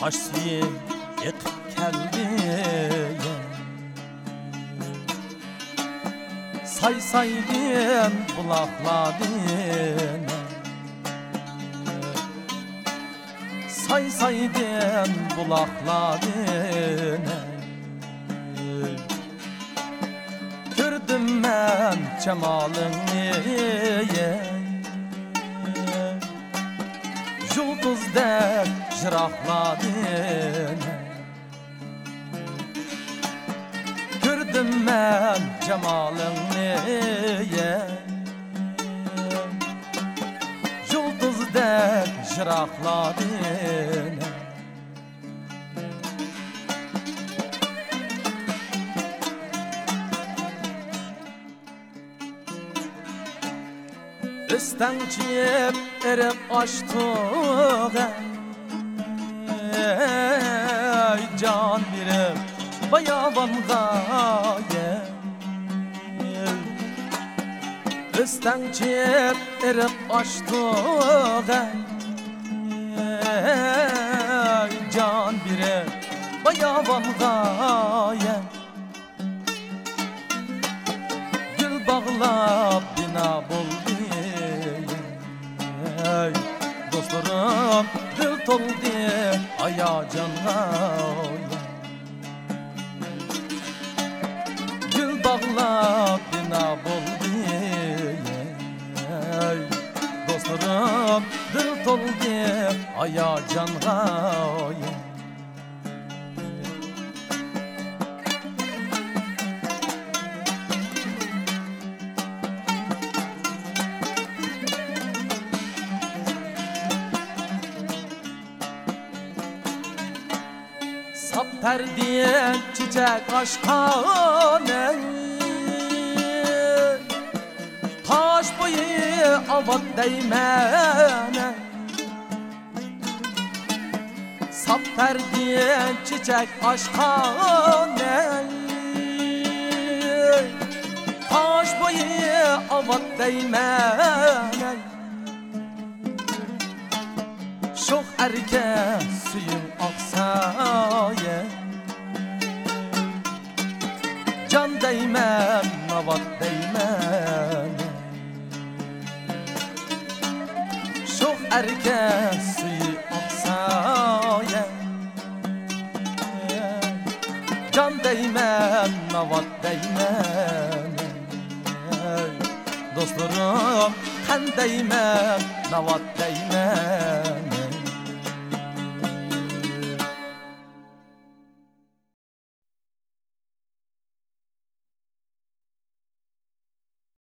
Taşsiye yıkıp geldi Say saydım bulakladın Say saydım bulakladın Gördüm ben cemalını Yıldızdek jıraqladın Gördüm ben cemalını Yıldızdek jıraqladın Üstten çiyip erip açtık Can birim bayavan gaye. Üstten çiyip erip açtık Ey can birim bayavan gaye. Gül bağlap bina buldu ey. Dostlarım dil toldu aya canğa Gül bağlap bina buldu ey Dostlarım dil toldu aya canğa Sap perdiye çiçek aşkan Taş boyu avat değmene. Sap perdiye çiçek aşkan Taş boyu avat değmene. Şox erkek değmem Şox erkek suyu aksaye Can değmem, navat değmem Dostlarım, kan değmem, navat değmem